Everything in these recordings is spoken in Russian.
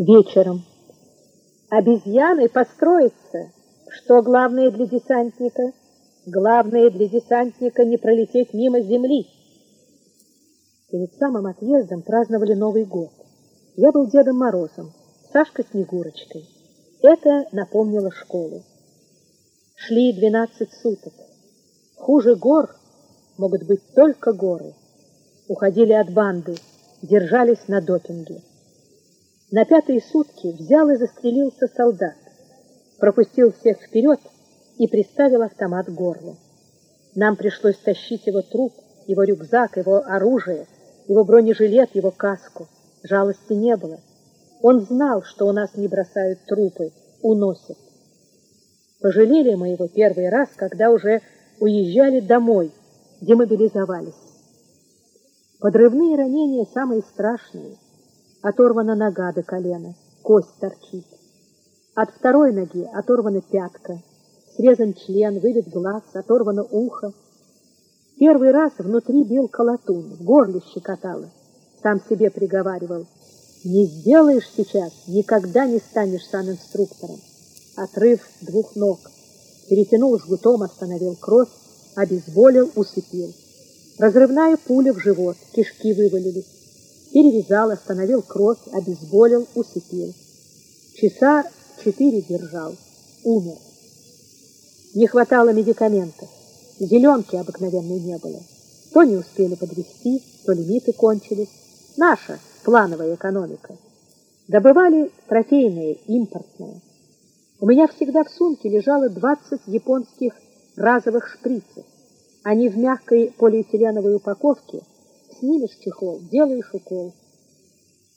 Вечером. Обезьяны построятся. Что главное для десантника? Главное для десантника не пролететь мимо земли. Перед самым отъездом праздновали Новый год. Я был Дедом Морозом, Сашка Снегурочкой. Это напомнило школу. Шли двенадцать суток. Хуже гор могут быть только горы. Уходили от банды, держались на допинге. На пятые сутки взял и застрелился солдат, пропустил всех вперед и приставил автомат к горлу. Нам пришлось тащить его труп, его рюкзак, его оружие, его бронежилет, его каску. Жалости не было. Он знал, что у нас не бросают трупы, уносят. Пожалели мы его первый раз, когда уже уезжали домой, демобилизовались. Подрывные ранения самые страшные — оторвана нога до колена, кость торчит. От второй ноги оторвана пятка, срезан член, выбит глаз, оторвано ухо. Первый раз внутри бил колотун, в горле щекотало. Сам себе приговаривал, не сделаешь сейчас, никогда не станешь санинструктором. Отрыв двух ног. Перетянул жгутом, остановил кровь, обезболил, усыпил. Разрывная пуля в живот, кишки вывалились перевязал, остановил кровь, обезболил, усыпил. Часа четыре держал, умер. Не хватало медикаментов, зеленки обыкновенной не было. То не успели подвести, то лимиты кончились. Наша плановая экономика. Добывали трофейные, импортные. У меня всегда в сумке лежало 20 японских разовых шприцев. Они в мягкой полиэтиленовой упаковке снимешь чехол, делаешь укол.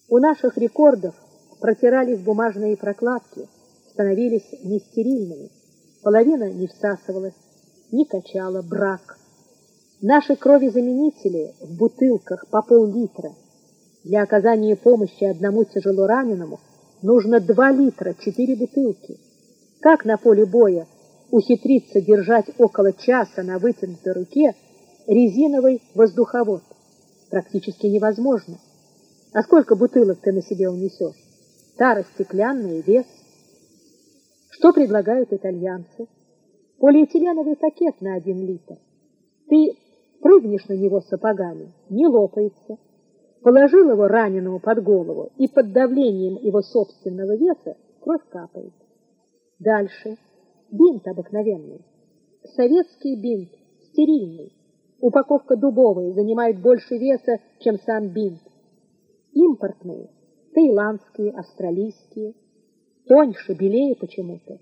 У наших рекордов протирались бумажные прокладки, становились нестерильными. Половина не всасывалась, не качала, брак. Наши кровезаменители в бутылках по пол-литра. Для оказания помощи одному тяжело раненому нужно 2 литра, 4 бутылки. Как на поле боя ухитриться держать около часа на вытянутой руке резиновый воздуховод? Практически невозможно. А сколько бутылок ты на себе унесешь? Тара стеклянная, вес. Что предлагают итальянцы? Полиэтиленовый пакет на один литр. Ты прыгнешь на него сапогами, не лопается. Положил его раненому под голову, и под давлением его собственного веса кровь капает. Дальше. Бинт обыкновенный. Советский бинт, стерильный. Упаковка дубовая занимает больше веса, чем сам бинт. Импортные, таиландские, австралийские, тоньше, белее почему-то.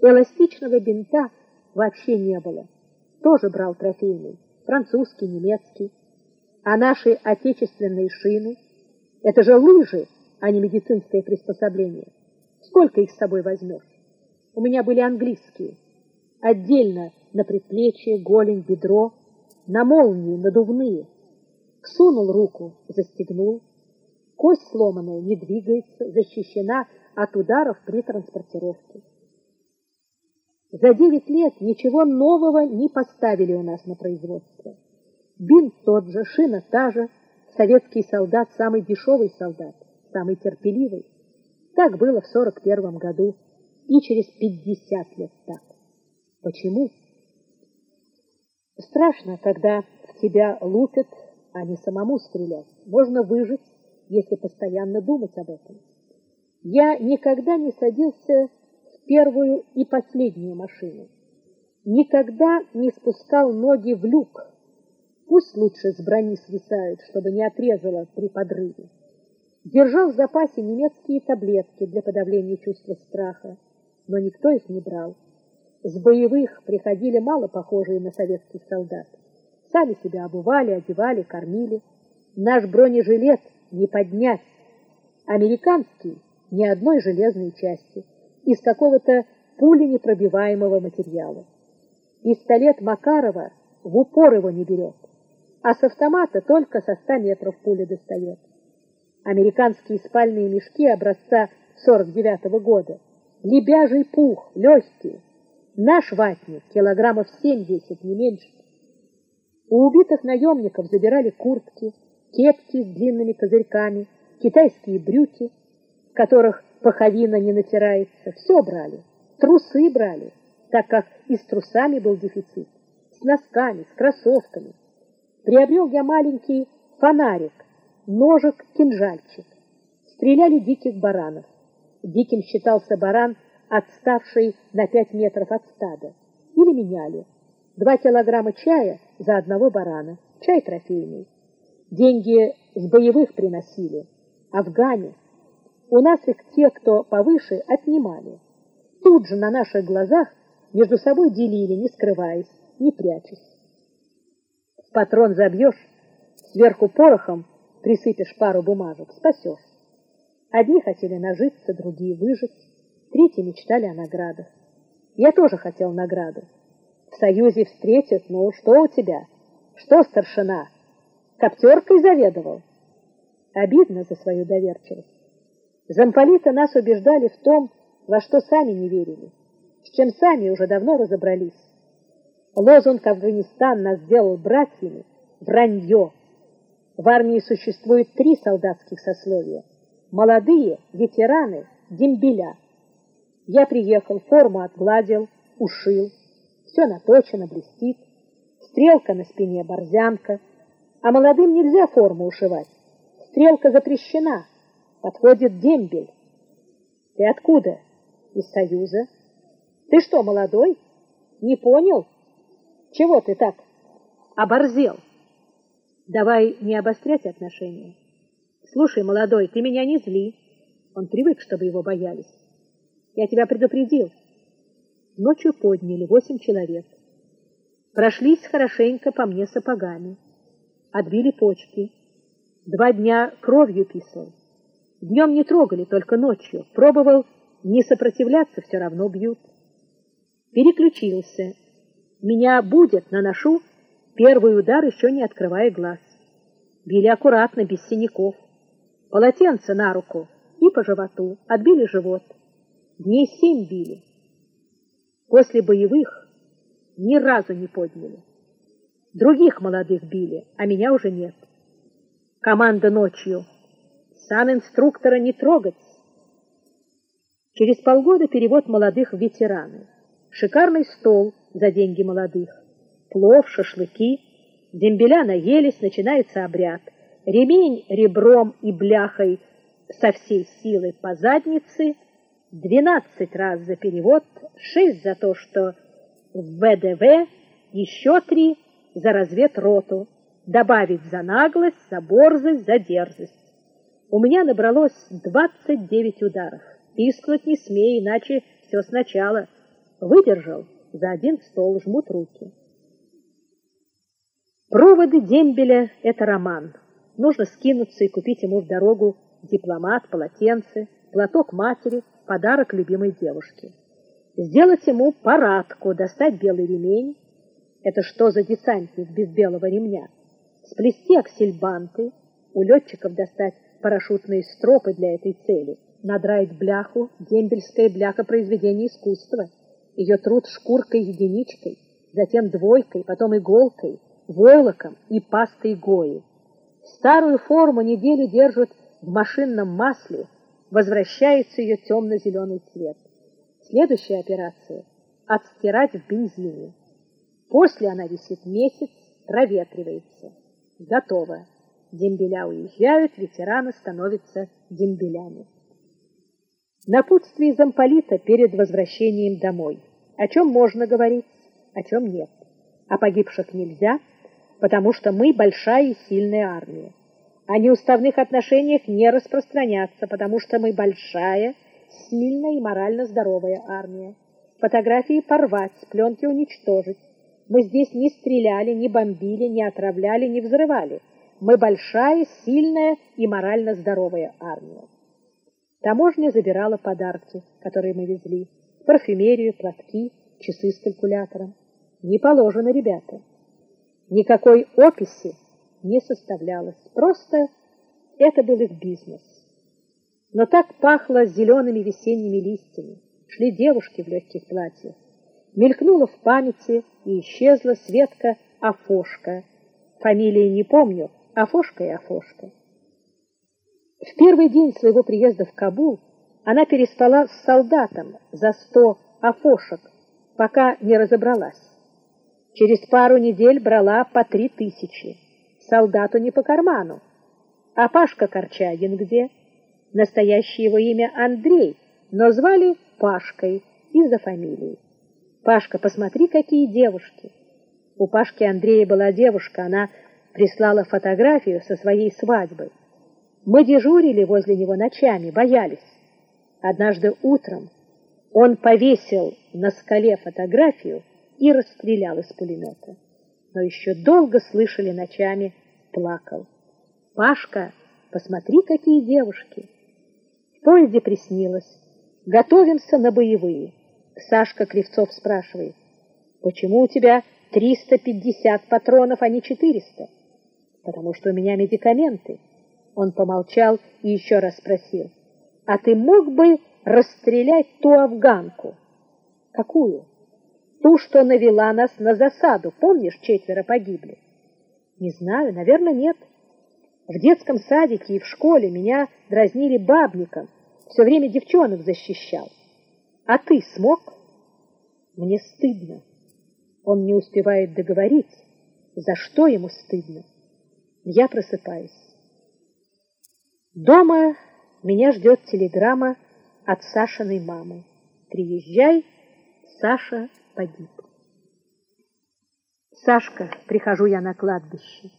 Эластичного бинта вообще не было. Тоже брал трофейный, французский, немецкий. А наши отечественные шины — это же лыжи, а не медицинское приспособление. Сколько их с собой возьмешь? У меня были английские. Отдельно на предплечье, голень, бедро — на молнии надувные. Сунул руку, застегнул. Кость сломанная не двигается, защищена от ударов при транспортировке. За девять лет ничего нового не поставили у нас на производство. Бинт тот же, шина та же, советский солдат самый дешевый солдат, самый терпеливый. Так было в сорок первом году и через пятьдесят лет так. Почему? Страшно, когда в тебя лупят, а не самому стрелять. Можно выжить, если постоянно думать об этом. Я никогда не садился в первую и последнюю машину. Никогда не спускал ноги в люк. Пусть лучше с брони свисают, чтобы не отрезало при подрыве. Держал в запасе немецкие таблетки для подавления чувства страха, но никто их не брал. С боевых приходили мало похожие на советских солдат. Сами себя обували, одевали, кормили. Наш бронежилет не поднять. Американский ни одной железной части, из какого-то пуленепробиваемого материала. Пистолет Макарова в упор его не берет, а с автомата только со 100 метров пуля достает. Американские спальные мешки образца 49 -го года, лебяжий пух, легкие, Наш ватник килограммов 70, не меньше. У убитых наемников забирали куртки, кепки с длинными козырьками, китайские брюки, которых паховина не натирается, все брали. Трусы брали, так как и с трусами был дефицит, с носками, с кроссовками. Приобрел я маленький фонарик, ножик-кинжальчик. Стреляли диких баранов. Диким считался баран, отставший на пять метров от стада. Или меняли. Два килограмма чая за одного барана. Чай трофейный. Деньги с боевых приносили. Афгане. У нас их те, кто повыше, отнимали. Тут же на наших глазах между собой делили, не скрываясь, не прячась. В патрон забьешь, сверху порохом присыпешь пару бумажек, спасешь. Одни хотели нажиться, другие выжить, третьи мечтали о наградах. Я тоже хотел награду. В Союзе встретят, ну, что у тебя? Что, старшина? Коптеркой заведовал? Обидно за свою доверчивость. Замполиты нас убеждали в том, во что сами не верили, с чем сами уже давно разобрались. Лозунг «Афганистан нас сделал братьями» — вранье. В армии существует три солдатских сословия — молодые, ветераны, дембеля. Я приехал, форму отгладил, ушил, все наточено, блестит, стрелка на спине борзянка, а молодым нельзя форму ушивать, стрелка запрещена, подходит дембель. Ты откуда? Из Союза. Ты что, молодой? Не понял? Чего ты так оборзел? Давай не обострять отношения. Слушай, молодой, ты меня не зли. Он привык, чтобы его боялись. Я тебя предупредил. Ночью подняли восемь человек. Прошлись хорошенько по мне сапогами. Отбили почки. Два дня кровью писал. Днем не трогали, только ночью. Пробовал не сопротивляться, все равно бьют. Переключился. Меня будет, наношу первый удар, еще не открывая глаз. Били аккуратно, без синяков. Полотенце на руку и по животу. Отбили живот. Дней семь били. После боевых ни разу не подняли. Других молодых били, а меня уже нет. Команда ночью. Сан инструктора не трогать. Через полгода перевод молодых в ветераны. Шикарный стол за деньги молодых. Плов, шашлыки. Дембеля наелись, начинается обряд. Ремень ребром и бляхой со всей силы по заднице. Двенадцать раз за перевод, шесть за то, что в ВДВ, еще три за разведроту. Добавить за наглость, за борзость, за дерзость. У меня набралось двадцать девять ударов. Пискнуть не смей, иначе все сначала. Выдержал, за один стол жмут руки. Проводы дембеля — это роман. Нужно скинуться и купить ему в дорогу дипломат, полотенце, платок матери, подарок любимой девушке. Сделать ему парадку, достать белый ремень. Это что за десантник без белого ремня? Сплести аксельбанты, у летчиков достать парашютные стропы для этой цели, надраить бляху, дембельская бляха произведение искусства — ее труд шкуркой-единичкой, затем двойкой, потом иголкой, войлоком и пастой гои. Старую форму неделю держат в машинном масле, возвращается ее темно-зеленый цвет. Следующая операция — отстирать в бензине. После она висит месяц, проветривается. Готово. Дембеля уезжают, ветераны становятся дембелями. Напутствие замполита перед возвращением домой. О чем можно говорить, о чем нет. О погибших нельзя, потому что мы большая и сильная армия. О неуставных отношениях не распространяться, потому что мы большая, сильная и морально здоровая армия. Фотографии порвать, пленки уничтожить. Мы здесь не стреляли, не бомбили, не отравляли, не взрывали. Мы большая, сильная и морально здоровая армия. Таможня забирала подарки, которые мы везли. Парфюмерию, платки, часы с калькулятором. Не положено, ребята. Никакой описи не составлялось. Просто это был их бизнес. Но так пахло зелеными весенними листьями. Шли девушки в легких платьях. Мелькнула в памяти и исчезла Светка Афошка. Фамилии не помню, Афошка и Афошка. В первый день своего приезда в Кабул она переспала с солдатом за сто афошек, пока не разобралась. Через пару недель брала по три тысячи. Солдату не по карману. А Пашка Корчагин где? Настоящее его имя Андрей, но звали Пашкой из-за фамилии. Пашка, посмотри, какие девушки. У Пашки Андрея была девушка, она прислала фотографию со своей свадьбы. Мы дежурили возле него ночами, боялись. Однажды утром он повесил на скале фотографию и расстрелял из пулемета. Но еще долго слышали ночами, плакал. «Пашка, посмотри, какие девушки!» В поезде приснилось. Готовимся на боевые. Сашка Кривцов спрашивает, «Почему у тебя 350 патронов, а не 400?» «Потому что у меня медикаменты». Он помолчал и еще раз спросил, «А ты мог бы расстрелять ту афганку?» «Какую?» «Ту, что навела нас на засаду. Помнишь, четверо погибли?» «Не знаю, наверное, нет. В детском садике и в школе меня дразнили бабником, все время девчонок защищал. А ты смог?» «Мне стыдно». Он не успевает договорить, за что ему стыдно. Я просыпаюсь. Дома меня ждет телеграмма от Сашиной мамы. Приезжай, Саша погиб. Сашка, прихожу я на кладбище.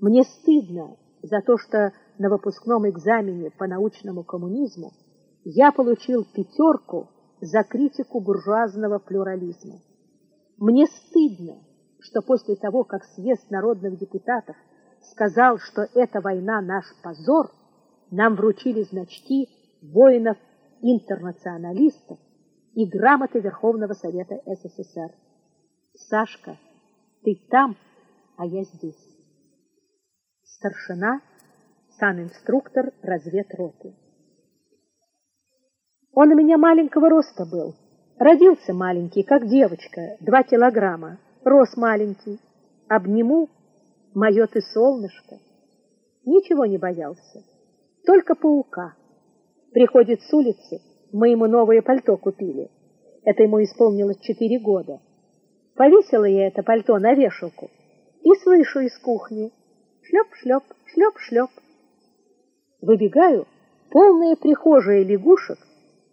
Мне стыдно за то, что на выпускном экзамене по научному коммунизму я получил пятерку за критику буржуазного плюрализма. Мне стыдно, что после того, как съезд народных депутатов сказал, что эта война наш позор, нам вручили значки воинов-интернационалистов и грамоты Верховного Совета СССР. Сашка, ты там, а я здесь. Старшина, санинструктор разведроты. Он у меня маленького роста был. Родился маленький, как девочка, два килограмма. Рос маленький. Обниму, мое ты солнышко. Ничего не боялся только паука. Приходит с улицы, мы ему новое пальто купили. Это ему исполнилось четыре года. Повесила я это пальто на вешалку и слышу из кухни шлеп-шлеп, шлеп-шлеп. Выбегаю, полная прихожая лягушек,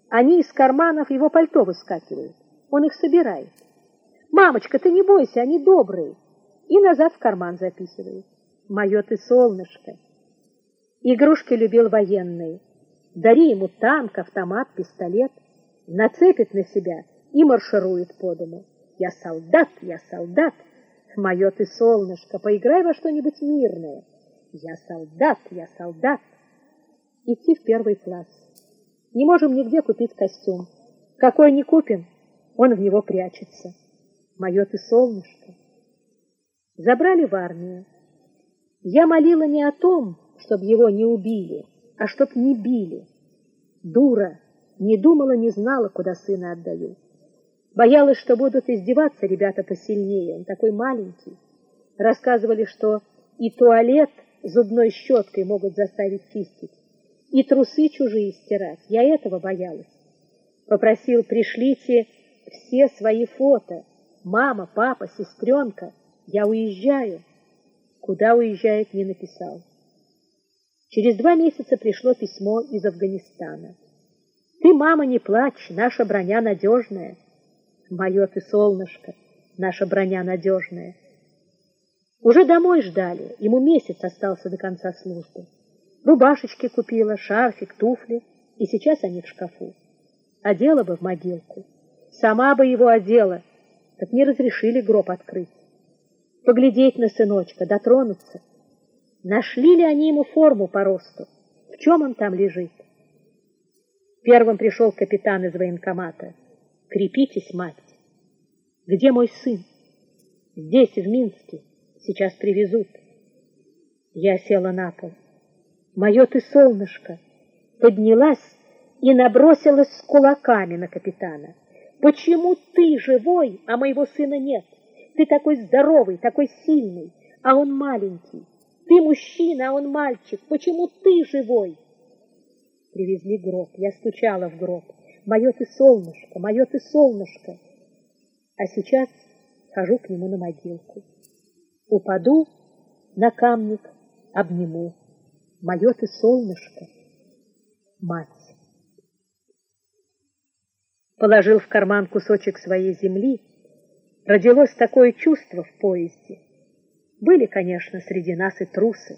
они из карманов его пальто выскакивают. Он их собирает. «Мамочка, ты не бойся, они добрые!» И назад в карман записывает. «Мое ты солнышко!» Игрушки любил военные. Дари ему танк, автомат, пистолет, нацепит на себя и марширует по дому. Я солдат, я солдат, мое ты солнышко, поиграй во что-нибудь мирное. Я солдат, я солдат. Идти в первый класс. Не можем нигде купить костюм. Какой не купим, он в него прячется. Мое ты солнышко. Забрали в армию. Я молила не о том, чтоб его не убили, а чтоб не били. Дура, не думала, не знала, куда сына отдаю. Боялась, что будут издеваться ребята посильнее, он такой маленький. Рассказывали, что и туалет зубной щеткой могут заставить чистить, и трусы чужие стирать. Я этого боялась. Попросил, пришлите все свои фото. Мама, папа, сестренка, я уезжаю. Куда уезжает, не написал. Через два месяца пришло письмо из Афганистана. «Ты, мама, не плачь, наша броня надежная». «Мое ты солнышко, наша броня надежная». Уже домой ждали, ему месяц остался до конца службы. Рубашечки купила, шарфик, туфли, и сейчас они в шкафу. Одела бы в могилку. Сама бы его одела, так не разрешили гроб открыть. Поглядеть на сыночка, дотронуться. Нашли ли они ему форму по росту? В чем он там лежит? Первым пришел капитан из военкомата. Крепитесь, мать. Где мой сын? Здесь, в Минске. Сейчас привезут. Я села на пол. Мое ты солнышко. Поднялась и набросилась с кулаками на капитана. Почему ты живой, а моего сына нет? Ты такой здоровый, такой сильный, а он маленький. Ты мужчина, а он мальчик. Почему ты живой? Привезли гроб. Я стучала в гроб. Мое ты солнышко, мое ты солнышко. А сейчас хожу к нему на могилку. Упаду на камник, обниму. Мое ты солнышко, мать. Положил в карман кусочек своей земли. Родилось такое чувство в поезде. Были, конечно, среди нас и трусы.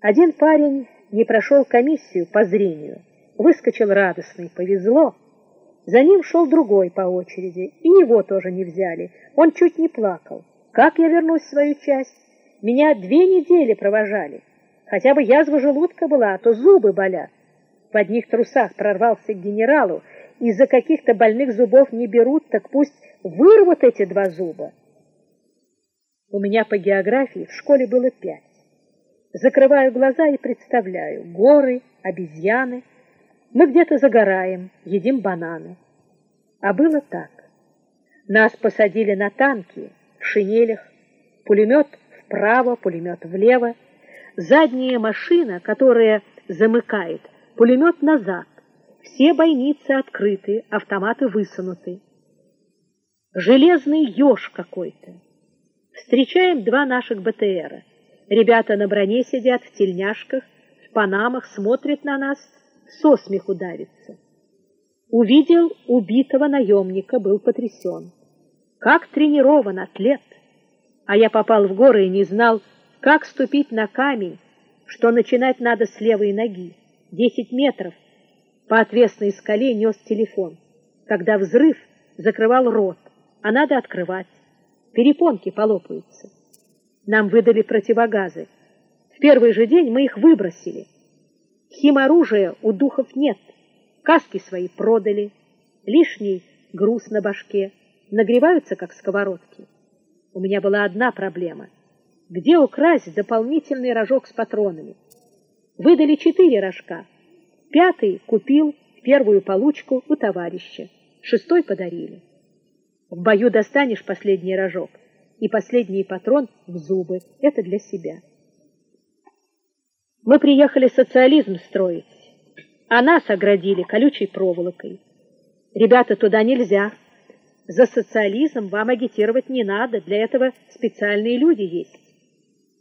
Один парень не прошел комиссию по зрению, выскочил радостный, повезло. За ним шел другой по очереди, и его тоже не взяли. Он чуть не плакал. Как я вернусь в свою часть? Меня две недели провожали. Хотя бы язва желудка была, а то зубы болят. В одних трусах прорвался к генералу, из-за каких-то больных зубов не берут, так пусть вырвут эти два зуба. У меня по географии в школе было пять. Закрываю глаза и представляю горы, обезьяны. Мы где-то загораем, едим бананы. А было так. Нас посадили на танки в шинелях, пулемет вправо, пулемет влево, задняя машина, которая замыкает, пулемет назад. Все бойницы открыты, автоматы высунуты. Железный еж какой-то. Встречаем два наших БТРа. Ребята на броне сидят в тельняшках, в панамах, смотрят на нас, со смеху давится. Увидел убитого наемника, был потрясен. Как тренирован атлет! А я попал в горы и не знал, как ступить на камень, что начинать надо с левой ноги. Десять метров по отвесной скале нес телефон. Когда взрыв закрывал рот, а надо открывать. Перепонки полопаются. Нам выдали противогазы. В первый же день мы их выбросили. Химоружия у духов нет. Каски свои продали. Лишний груз на башке. Нагреваются, как сковородки. У меня была одна проблема. Где украсть дополнительный рожок с патронами? Выдали четыре рожка. Пятый купил первую получку у товарища. Шестой подарили. В бою достанешь последний рожок — и последний патрон в зубы. Это для себя. Мы приехали социализм строить, а нас оградили колючей проволокой. Ребята, туда нельзя. За социализм вам агитировать не надо, для этого специальные люди есть.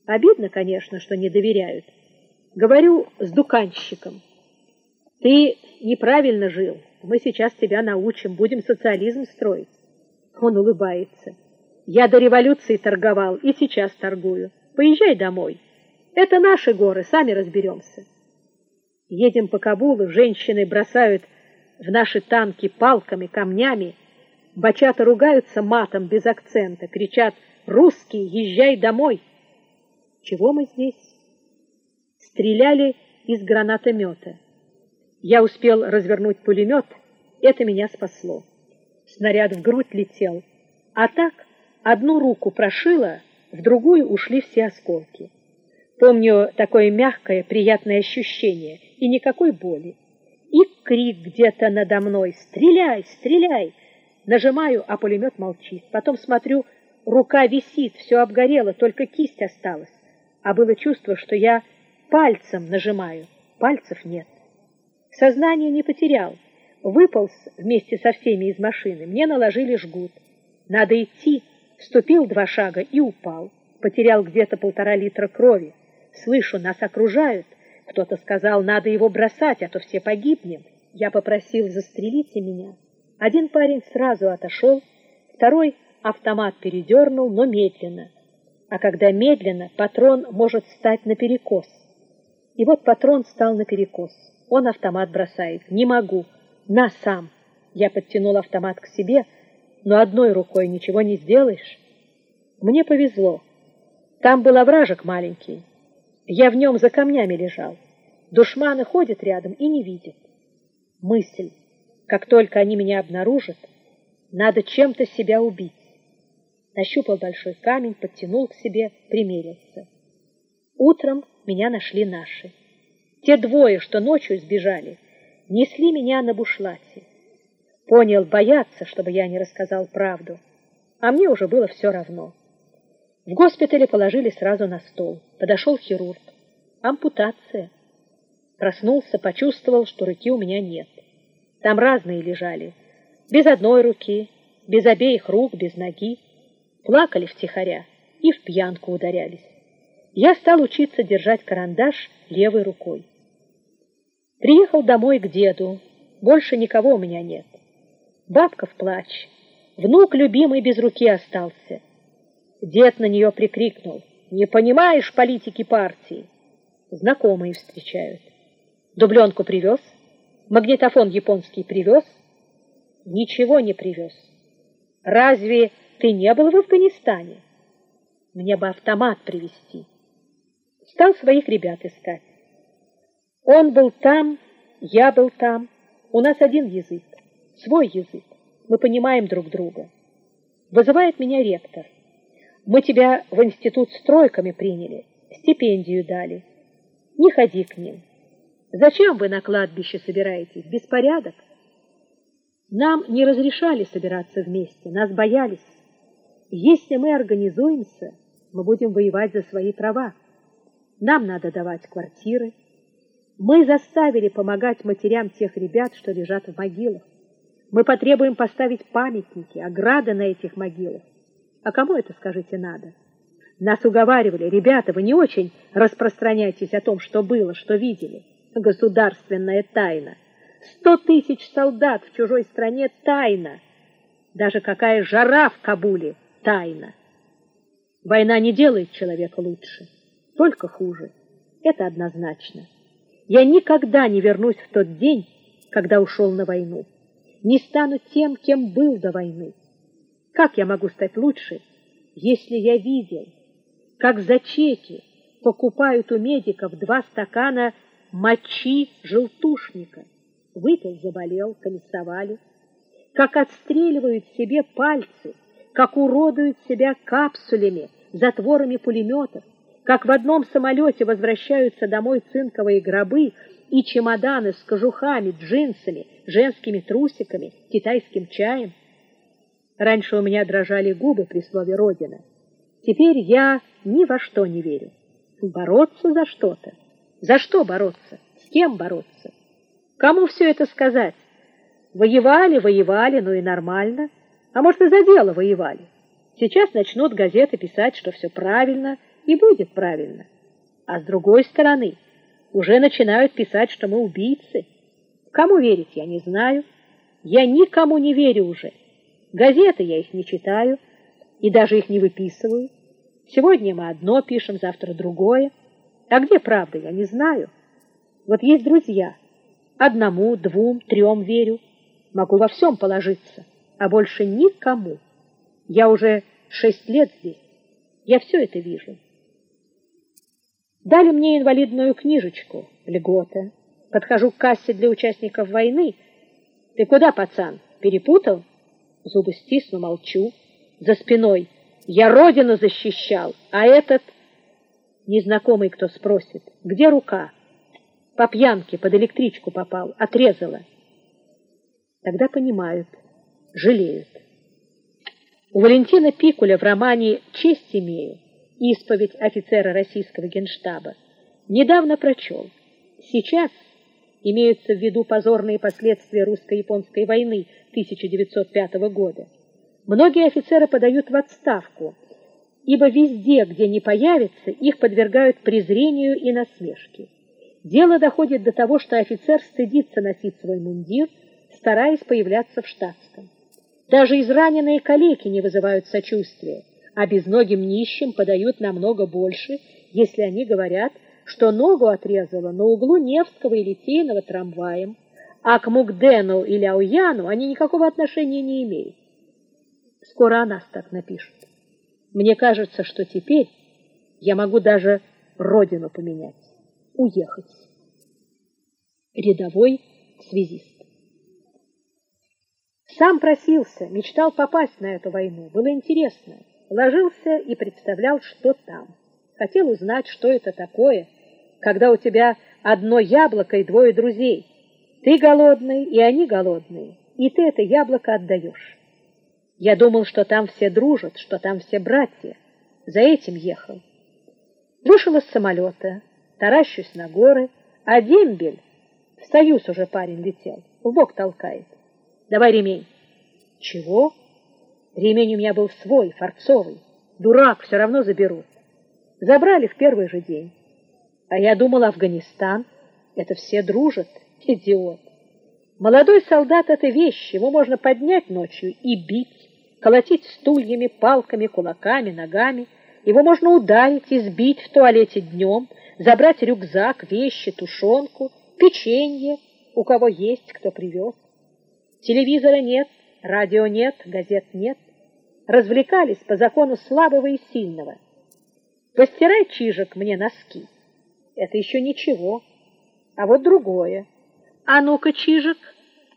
Обидно, конечно, что не доверяют. Говорю с дуканщиком. Ты неправильно жил. Мы сейчас тебя научим, будем социализм строить. Он улыбается. Я до революции торговал и сейчас торгую. Поезжай домой. Это наши горы, сами разберемся. Едем по Кабулу, женщины бросают в наши танки палками, камнями, бачата ругаются матом без акцента, кричат «Русский, езжай домой!» Чего мы здесь? Стреляли из гранатомета. Я успел развернуть пулемет, это меня спасло. Снаряд в грудь летел, а так Одну руку прошила, в другую ушли все осколки. Помню такое мягкое, приятное ощущение и никакой боли. И крик где-то надо мной «Стреляй! Стреляй!» Нажимаю, а пулемет молчит. Потом смотрю, рука висит, все обгорело, только кисть осталась. А было чувство, что я пальцем нажимаю. Пальцев нет. Сознание не потерял. Выполз вместе со всеми из машины. Мне наложили жгут. Надо идти. Ступил два шага и упал. Потерял где-то полтора литра крови. Слышу, нас окружают. Кто-то сказал, надо его бросать, а то все погибнем. Я попросил, застрелите меня. Один парень сразу отошел, второй автомат передернул, но медленно. А когда медленно, патрон может стать наперекос. И вот патрон стал наперекос. Он автомат бросает. Не могу. На сам. Я подтянул автомат к себе, но одной рукой ничего не сделаешь. Мне повезло. Там был овражек маленький. Я в нем за камнями лежал. Душманы ходят рядом и не видят. Мысль, как только они меня обнаружат, надо чем-то себя убить. Нащупал большой камень, подтянул к себе, примерился. Утром меня нашли наши. Те двое, что ночью сбежали, несли меня на бушлате. Понял, боятся, чтобы я не рассказал правду. А мне уже было все равно. В госпитале положили сразу на стол. Подошел хирург. Ампутация. Проснулся, почувствовал, что руки у меня нет. Там разные лежали. Без одной руки, без обеих рук, без ноги. Плакали втихаря и в пьянку ударялись. Я стал учиться держать карандаш левой рукой. Приехал домой к деду. Больше никого у меня нет. Бабка в плач. Внук любимый без руки остался. Дед на нее прикрикнул. «Не понимаешь политики партии?» Знакомые встречают. Дубленку привез? Магнитофон японский привез? Ничего не привез. Разве ты не был в Афганистане? Мне бы автомат привезти. Стал своих ребят искать. Он был там, я был там. У нас один язык, свой язык. Мы понимаем друг друга. Вызывает меня ректор. Мы тебя в институт стройками приняли, стипендию дали. Не ходи к ним. Зачем вы на кладбище собираетесь? Беспорядок. Нам не разрешали собираться вместе, нас боялись. Если мы организуемся, мы будем воевать за свои права. Нам надо давать квартиры. Мы заставили помогать матерям тех ребят, что лежат в могилах. Мы потребуем поставить памятники, ограды на этих могилах. А кому это, скажите, надо? Нас уговаривали, ребята, вы не очень распространяйтесь о том, что было, что видели. Государственная тайна. Сто тысяч солдат в чужой стране — тайна. Даже какая жара в Кабуле — тайна. Война не делает человека лучше, только хуже. Это однозначно. Я никогда не вернусь в тот день, когда ушел на войну. Не стану тем, кем был до войны. Как я могу стать лучше, если я видел, как за чеки покупают у медиков два стакана мочи желтушника? Выпил, заболел, комиссовали. Как отстреливают себе пальцы, как уродуют себя капсулями, затворами пулеметов, как в одном самолете возвращаются домой цинковые гробы и чемоданы с кожухами, джинсами, женскими трусиками, китайским чаем. Раньше у меня дрожали губы при слове «Родина». Теперь я ни во что не верю. Бороться за что-то? За что бороться? С кем бороться? Кому все это сказать? Воевали, воевали, ну и нормально. А может, и за дело воевали. Сейчас начнут газеты писать, что все правильно, и будет правильно. А с другой стороны, уже начинают писать, что мы убийцы. Кому верить, я не знаю. Я никому не верю уже. Газеты я их не читаю и даже их не выписываю. Сегодня мы одно пишем, завтра другое. А где правда, я не знаю. Вот есть друзья. Одному, двум, трем верю. Могу во всем положиться, а больше никому. Я уже шесть лет здесь. Я все это вижу. Дали мне инвалидную книжечку, льгота. Подхожу к кассе для участников войны. Ты куда, пацан, перепутал? Зубы стисну, молчу. За спиной. Я родину защищал, а этот... Незнакомый кто спросит, где рука? По пьянке под электричку попал, отрезала. Тогда понимают, жалеют. У Валентина Пикуля в романе «Честь имею» исповедь офицера российского генштаба, недавно прочел. Сейчас имеются в виду позорные последствия русско-японской войны 1905 года. Многие офицеры подают в отставку, ибо везде, где не появятся, их подвергают презрению и насмешке. Дело доходит до того, что офицер стыдится носить свой мундир, стараясь появляться в штатском. Даже израненные калеки не вызывают сочувствия а безногим нищим подают намного больше, если они говорят, что ногу отрезала на углу Невского и Литейного трамваем, а к Мугдену или Ауяну они никакого отношения не имеют. Скоро о нас так напишут. Мне кажется, что теперь я могу даже родину поменять, уехать. Рядовой связист. Сам просился, мечтал попасть на эту войну. Было интересно ложился и представлял, что там. Хотел узнать, что это такое, когда у тебя одно яблоко и двое друзей. Ты голодный, и они голодные, и ты это яблоко отдаешь. Я думал, что там все дружат, что там все братья. За этим ехал. Вышел из самолета, таращусь на горы, А дембель, в союз уже парень летел, в бок толкает. Давай ремень. Чего? Ремень у меня был свой, фарцовый. Дурак, все равно заберут. Забрали в первый же день. А я думал, Афганистан. Это все дружат. Идиот. Молодой солдат — это вещь. Его можно поднять ночью и бить, колотить стульями, палками, кулаками, ногами. Его можно ударить, избить в туалете днем, забрать рюкзак, вещи, тушенку, печенье, у кого есть, кто привез. Телевизора нет, радио нет, газет нет. Развлекались по закону слабого и сильного. Постирай, Чижик, мне носки. Это еще ничего. А вот другое. А ну-ка, Чижик,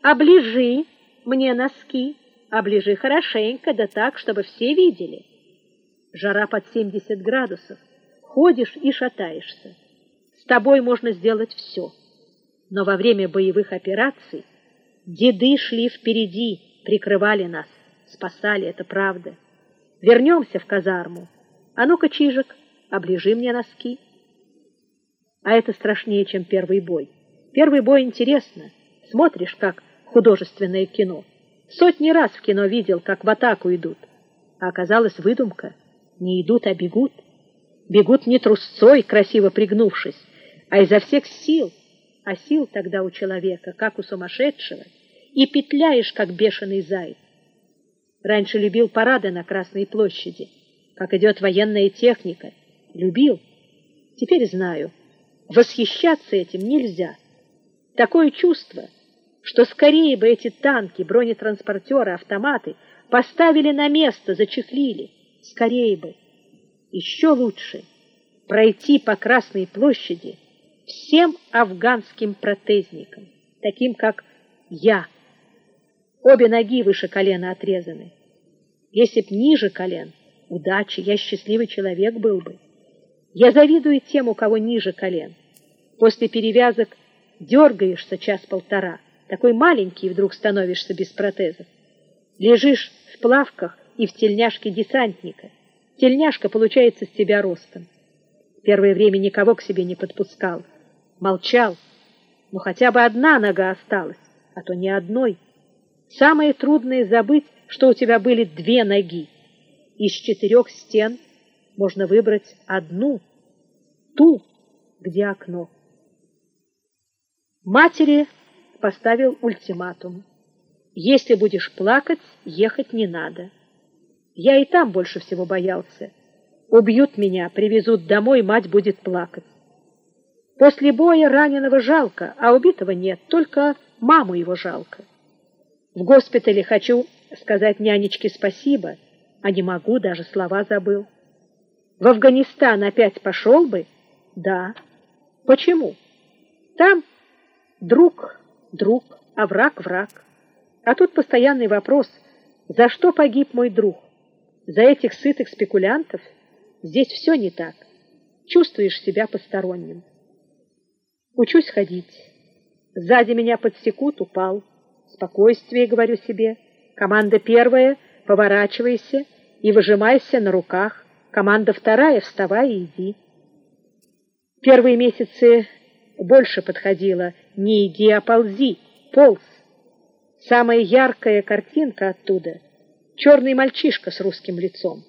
оближи мне носки. Оближи хорошенько, да так, чтобы все видели. Жара под 70 градусов. Ходишь и шатаешься. С тобой можно сделать все. Но во время боевых операций деды шли впереди, прикрывали нас, спасали, это правда. Вернемся в казарму. А ну-ка, Чижик, оближи мне носки. А это страшнее, чем первый бой. Первый бой интересно. Смотришь, как художественное кино. Сотни раз в кино видел, как в атаку идут. А оказалось выдумка. Не идут, а бегут. Бегут не трусцой, красиво пригнувшись, а изо всех сил. А сил тогда у человека, как у сумасшедшего, и петляешь, как бешеный заяц. Раньше любил парады на Красной площади, как идет военная техника. Любил. Теперь знаю, восхищаться этим нельзя. Такое чувство, что скорее бы эти танки, бронетранспортеры, автоматы поставили на место, зачехлили. Скорее бы. Еще лучше пройти по Красной площади всем афганским протезникам, таким как я. Обе ноги выше колена отрезаны. Если б ниже колен, удачи, я счастливый человек был бы. Я завидую тем, у кого ниже колен. После перевязок дергаешься час-полтора, такой маленький вдруг становишься без протезов. Лежишь в плавках и в тельняшке десантника. Тельняшка получается с тебя ростом. Первое время никого к себе не подпускал. Молчал. Но хотя бы одна нога осталась, а то ни одной. Самое трудное забыть, что у тебя были две ноги. Из четырех стен можно выбрать одну, ту, где окно. Матери поставил ультиматум. Если будешь плакать, ехать не надо. Я и там больше всего боялся. Убьют меня, привезут домой, мать будет плакать. После боя раненого жалко, а убитого нет, только маму его жалко. В госпитале хочу сказать нянечке спасибо, а не могу, даже слова забыл. В Афганистан опять пошел бы? Да. Почему? Там друг, друг, а враг, враг. А тут постоянный вопрос, за что погиб мой друг? За этих сытых спекулянтов? Здесь все не так. Чувствуешь себя посторонним. Учусь ходить. Сзади меня подсекут, упал. Спокойствие, говорю себе. Команда первая, поворачивайся и выжимайся на руках. Команда вторая, вставай и иди. Первые месяцы больше подходило не иди, а ползи, полз. Самая яркая картинка оттуда — черный мальчишка с русским лицом.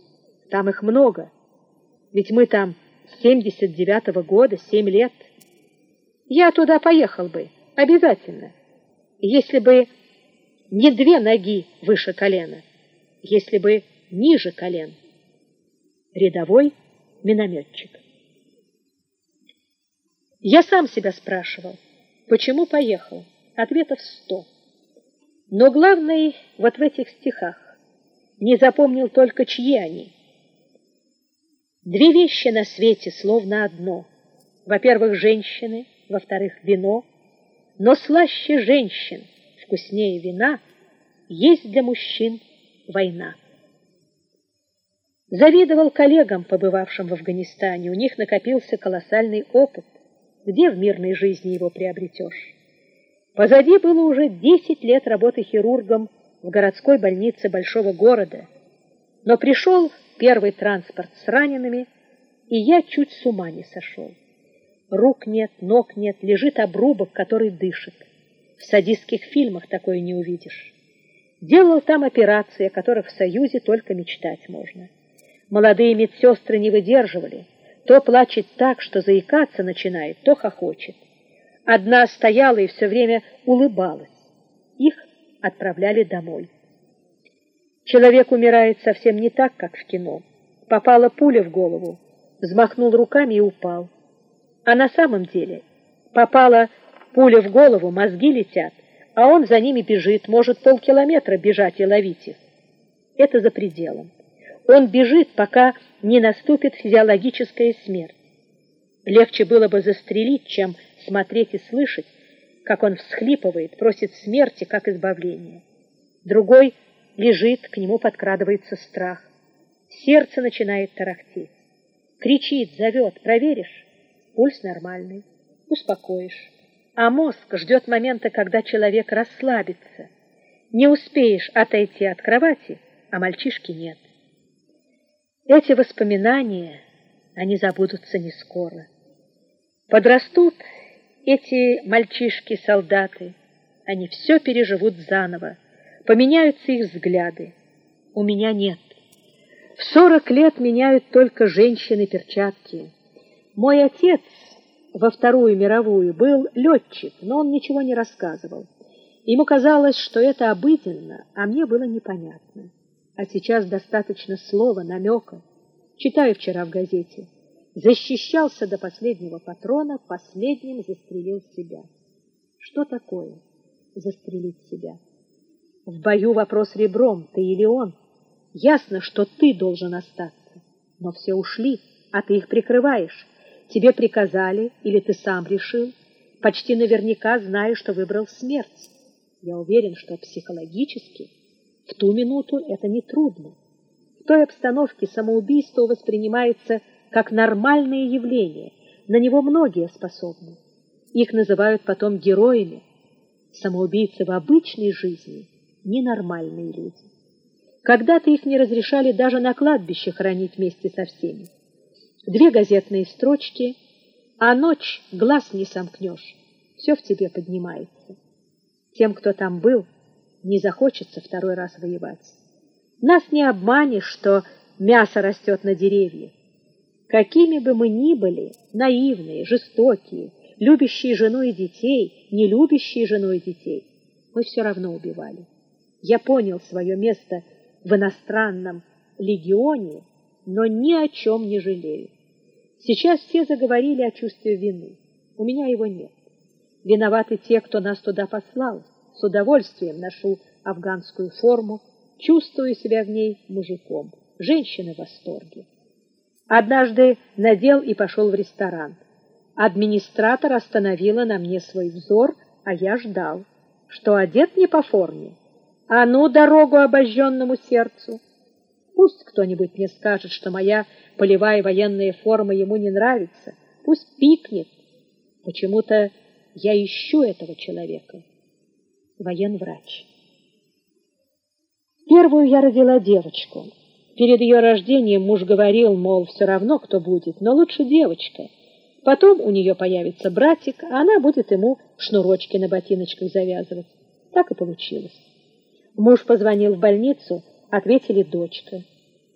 Там их много, ведь мы там с 79-го года, семь лет. Я туда поехал бы, обязательно, если бы не две ноги выше колена, если бы ниже колен рядовой минометчик. Я сам себя спрашивал, почему поехал? Ответов сто. Но главное вот в этих стихах. Не запомнил только, чьи они. Две вещи на свете словно одно. Во-первых, женщины, во-вторых, вино. Но слаще женщин, вкуснее вина, есть для мужчин война. Завидовал коллегам, побывавшим в Афганистане. У них накопился колоссальный опыт. Где в мирной жизни его приобретешь? Позади было уже 10 лет работы хирургом в городской больнице большого города. Но пришел первый транспорт с ранеными, и я чуть с ума не сошел. Рук нет, ног нет, лежит обрубок, который дышит. В садистских фильмах такое не увидишь. Делал там операции, о которых в Союзе только мечтать можно. Молодые медсестры не выдерживали. То плачет так, что заикаться начинает, то хохочет. Одна стояла и все время улыбалась. Их отправляли домой. Человек умирает совсем не так, как в кино. Попала пуля в голову, взмахнул руками и упал. А на самом деле попала пуля в голову, мозги летят, а он за ними бежит, может полкилометра бежать и ловить их. Это за пределом. Он бежит, пока не наступит физиологическая смерть. Легче было бы застрелить, чем смотреть и слышать, как он всхлипывает, просит смерти, как избавления. Другой лежит, к нему подкрадывается страх. Сердце начинает тарахтеть. Кричит, зовет, проверишь? Пульс нормальный, успокоишь. А мозг ждет момента, когда человек расслабится. Не успеешь отойти от кровати, а мальчишки нет. Эти воспоминания, они забудутся не скоро. Подрастут эти мальчишки-солдаты, они все переживут заново, поменяются их взгляды. У меня нет. В сорок лет меняют только женщины-перчатки. Мой отец во Вторую мировую был летчик, но он ничего не рассказывал. Ему казалось, что это обыденно, а мне было непонятно. А сейчас достаточно слова, намека. Читаю вчера в газете. Защищался до последнего патрона, последним застрелил себя. Что такое застрелить себя? В бою вопрос ребром, ты или он. Ясно, что ты должен остаться. Но все ушли, а ты их прикрываешь. Тебе приказали или ты сам решил? Почти наверняка знаю, что выбрал смерть. Я уверен, что психологически в ту минуту это не трудно. В той обстановке самоубийство воспринимается как нормальное явление. На него многие способны. Их называют потом героями. Самоубийцы в обычной жизни ненормальные люди. Когда-то их не разрешали даже на кладбище хоронить вместе со всеми две газетные строчки, а ночь глаз не сомкнешь, все в тебе поднимается. Тем, кто там был, не захочется второй раз воевать. Нас не обманешь, что мясо растет на деревьях. Какими бы мы ни были, наивные, жестокие, любящие жену и детей, не любящие жену и детей, мы все равно убивали. Я понял свое место в иностранном легионе но ни о чем не жалею. Сейчас все заговорили о чувстве вины. У меня его нет. Виноваты те, кто нас туда послал. С удовольствием ношу афганскую форму, чувствую себя в ней мужиком. Женщины в восторге. Однажды надел и пошел в ресторан. Администратор остановила на мне свой взор, а я ждал, что одет не по форме. А ну, дорогу обожженному сердцу! Пусть кто-нибудь мне скажет, что моя полевая военная форма ему не нравится. Пусть пикнет. Почему-то я ищу этого человека. Военврач. Первую я родила девочку. Перед ее рождением муж говорил, мол, все равно кто будет, но лучше девочка. Потом у нее появится братик, а она будет ему шнурочки на ботиночках завязывать. Так и получилось. Муж позвонил в больницу, ответили дочка.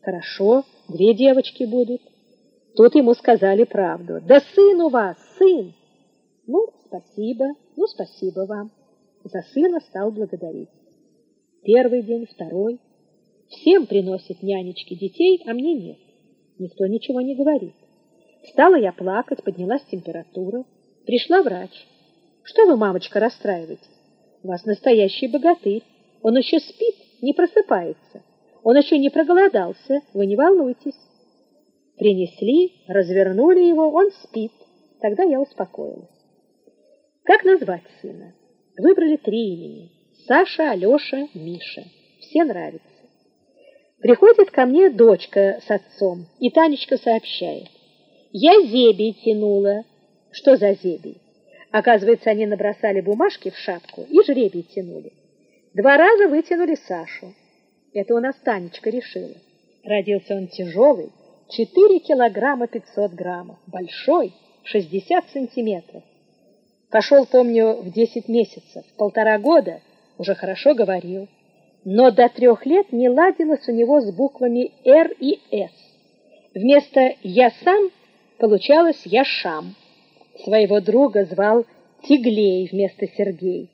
Хорошо, две девочки будут. Тут ему сказали правду. Да сын у вас, сын. Ну, спасибо. Ну, спасибо вам. За сына стал благодарить. Первый день, второй. Всем приносят нянечки детей, а мне нет. Никто ничего не говорит. Стала я плакать, поднялась температура. Пришла врач. Что вы, мамочка, расстраиваетесь? Вас настоящий богатырь. Он еще спит, не просыпается. Он еще не проголодался, вы не волнуйтесь. Принесли, развернули его, он спит. Тогда я успокоилась. Как назвать сына? Выбрали три имени. Саша, Алёша, Миша. Все нравятся. Приходит ко мне дочка с отцом, и Танечка сообщает. Я зебий тянула. Что за зебий? Оказывается, они набросали бумажки в шапку и жребий тянули. Два раза вытянули Сашу. Это у нас Танечка решила. Родился он тяжелый, 4 килограмма 500 граммов, большой, 60 сантиметров. Пошел, помню, в 10 месяцев, полтора года, уже хорошо говорил. Но до трех лет не ладилось у него с буквами «Р» и «С». Вместо «я сам» получалось «я шам». Своего друга звал Тиглей вместо Сергей.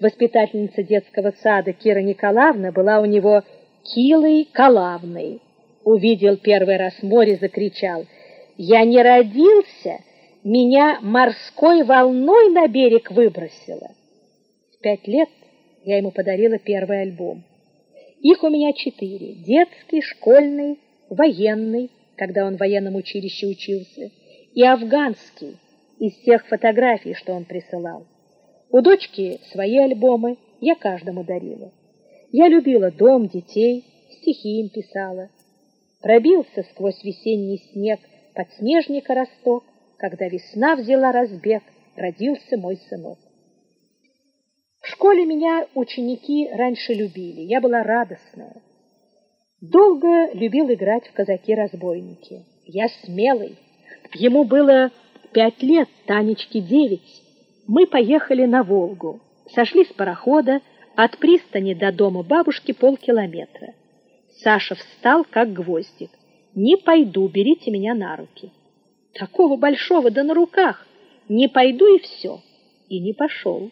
Воспитательница детского сада Кира Николаевна была у него Килой Калавной. Увидел первый раз море, закричал «Я не родился!» меня морской волной на берег выбросило. В пять лет я ему подарила первый альбом. Их у меня четыре. Детский, школьный, военный, когда он в военном училище учился, и афганский, из тех фотографий, что он присылал. У дочки свои альбомы, я каждому дарила. Я любила дом, детей, стихи им писала. Пробился сквозь весенний снег подснежника росток, когда весна взяла разбег, родился мой сынок. В школе меня ученики раньше любили, я была радостная. Долго любил играть в казаки-разбойники. Я смелый. Ему было пять лет, Танечке девять. Мы поехали на Волгу, сошли с парохода, от пристани до дома бабушки полкилометра. Саша встал, как гвоздик. «Не пойду, берите меня на руки». Такого большого, да на руках. Не пойду и все. И не пошел.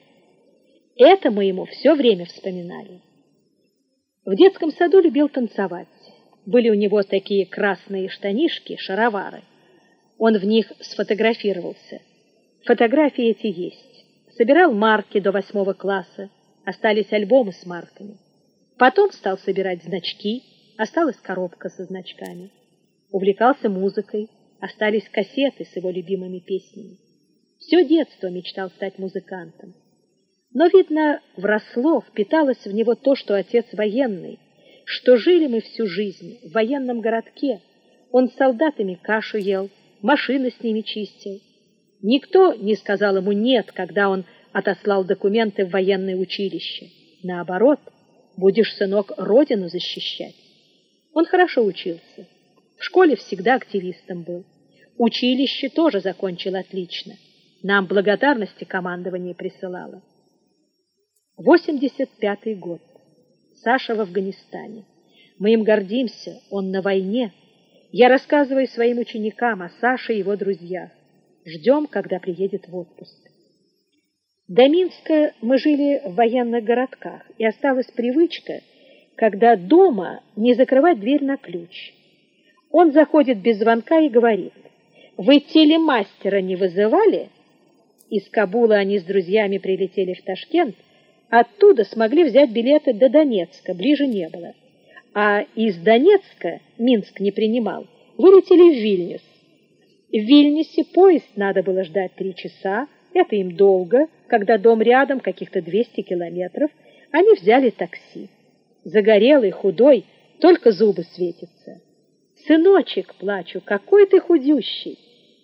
Это мы ему все время вспоминали. В детском саду любил танцевать. Были у него такие красные штанишки, шаровары. Он в них сфотографировался. Фотографии эти есть. Собирал марки до восьмого класса. Остались альбомы с марками. Потом стал собирать значки. Осталась коробка со значками. Увлекался музыкой остались кассеты с его любимыми песнями. Все детство мечтал стать музыкантом. Но, видно, вросло, впиталось в него то, что отец военный, что жили мы всю жизнь в военном городке. Он с солдатами кашу ел, машины с ними чистил. Никто не сказал ему «нет», когда он отослал документы в военное училище. Наоборот, будешь, сынок, родину защищать. Он хорошо учился. В школе всегда активистом был. Училище тоже закончил отлично. Нам благодарности командование присылало. 85-й год. Саша в Афганистане. Мы им гордимся, он на войне. Я рассказываю своим ученикам о Саше и его друзьях. Ждем, когда приедет в отпуск. До Минска мы жили в военных городках, и осталась привычка, когда дома не закрывать дверь на ключ. Он заходит без звонка и говорит, «Вы телемастера не вызывали?» Из Кабула они с друзьями прилетели в Ташкент, оттуда смогли взять билеты до Донецка, ближе не было. А из Донецка, Минск не принимал, вылетели в Вильнюс. В Вильнюсе поезд надо было ждать три часа, это им долго, когда дом рядом, каких-то 200 километров, они взяли такси. Загорелый, худой, только зубы светятся. «Сыночек!» — плачу. «Какой ты худющий!»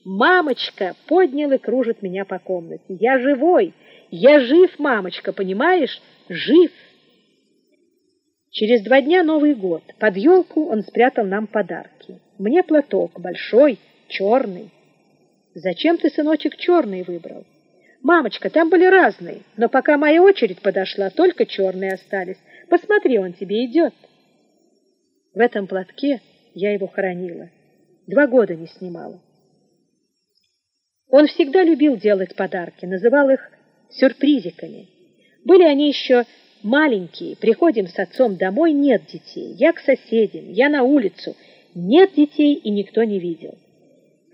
«Мамочка!» — поднял и кружит меня по комнате. «Я живой! Я жив, мамочка, понимаешь? Жив!» Через два дня Новый год. Под елку он спрятал нам подарки. Мне платок, большой, черный. «Зачем ты, сыночек, черный выбрал?» «Мамочка, там были разные, но пока моя очередь подошла, только черные остались. Посмотри, он тебе идет». В этом платке я его хоронила. Два года не снимала. Он всегда любил делать подарки, называл их сюрпризиками. Были они еще маленькие, приходим с отцом домой, нет детей. Я к соседям, я на улицу, нет детей и никто не видел.